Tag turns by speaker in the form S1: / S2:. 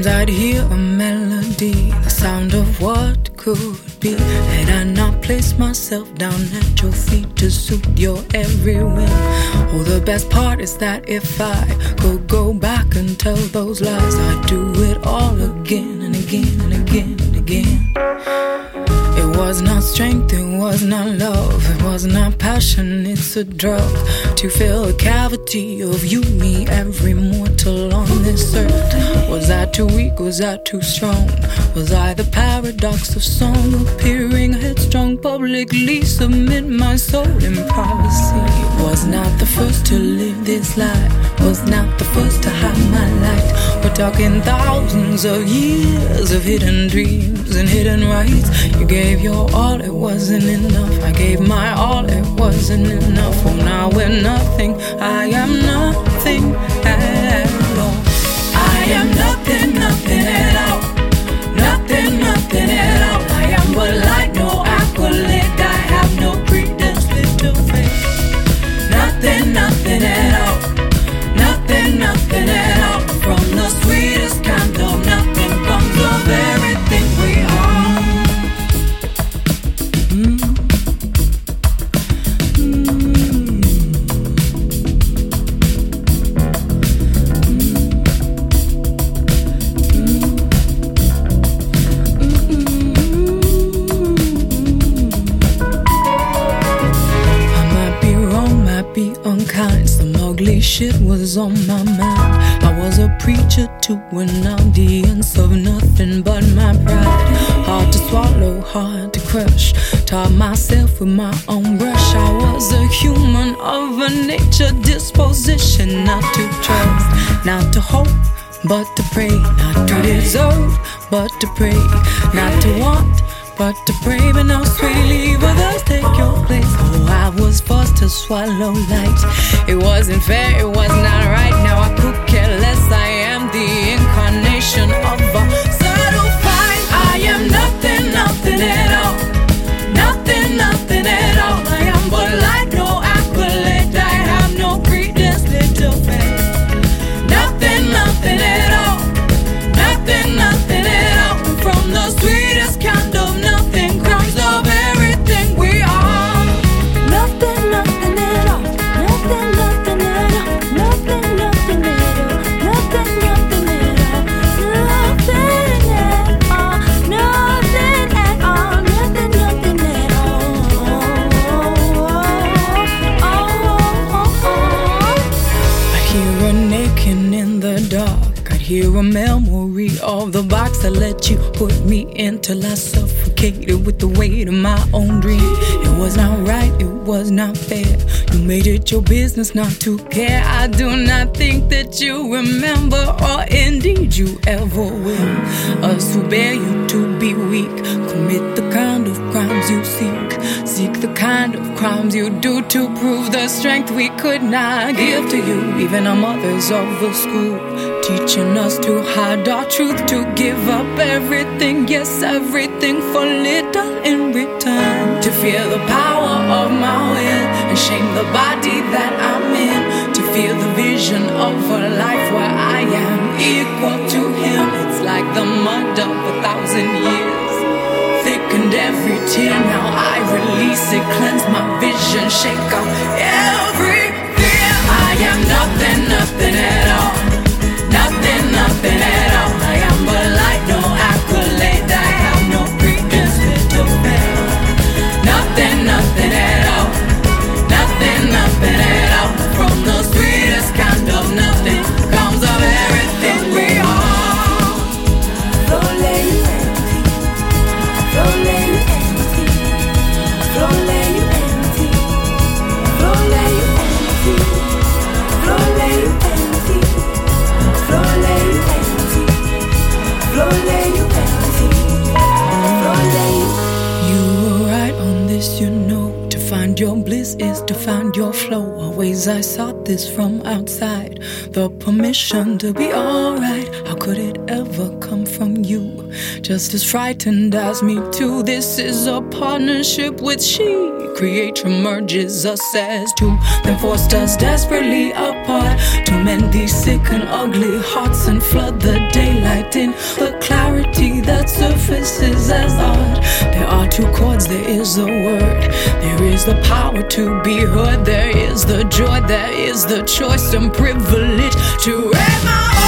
S1: Sometimes I'd hear a melody, the sound of what could be. And I'd not place myself down at your feet to suit your every whim? Oh, the best part is that if I could go back and tell those lies, I'd do it all again and again and again and again. It was not strength, it was not love, it was not passion, it's a drug to fill a cavity of you, me, every mortal on this earth. Was I too weak? Was I too strong? Was I the paradox of song appearing headstrong, publicly submit my soul in privacy? Was not the first to live this life, was not the first to have my light. We're talking thousands of years of hidden dreams and hidden rights. You gave your all, it wasn't enough. I gave my all, it wasn't enough. Oh, now we're nothing. I am nothing Shit was on my mind. I was a preacher to an audience of nothing but my pride. Hard to swallow, hard to crush. Taught myself with my own brush. I was a human of a nature disposition not to trust, not to hope. But to pray, not to deserve, but to pray, not to want, but to pray, but now sweetly others take swallow light. It wasn't fair, it was not right. Now I could care of the box I let you put me in till I suffocated with the weight of my own dream. It was not right, it was not fair. You made it your business not to care. I do not think that you remember, or indeed you ever will. Us who bear you to be weak, commit the kind of crimes you seek. Seek the kind of crimes you do to prove the strength we could not give to you. Even our mothers of the school, teaching us to hide our truth, to give up everything, yes, everything for little in return. To feel the power of my will and shame the body that I'm in. To feel the vision of a life where I am equal to him. It's like the mud of a thousand years thickened every tear. Now I release it, cleanse my vision, shake off every your bliss is to find your flow. Always I sought this from outside. The permission to be alright. How could it ever come from you? Just as frightened as me too. This is a partnership with she. Creator merges us as two, then forced us desperately apart to mend these sick and ugly hearts and flood the daylight in surfaces as art. There are two chords, there is a word, there is the power to be heard, there is the joy, there is the choice and privilege to raise my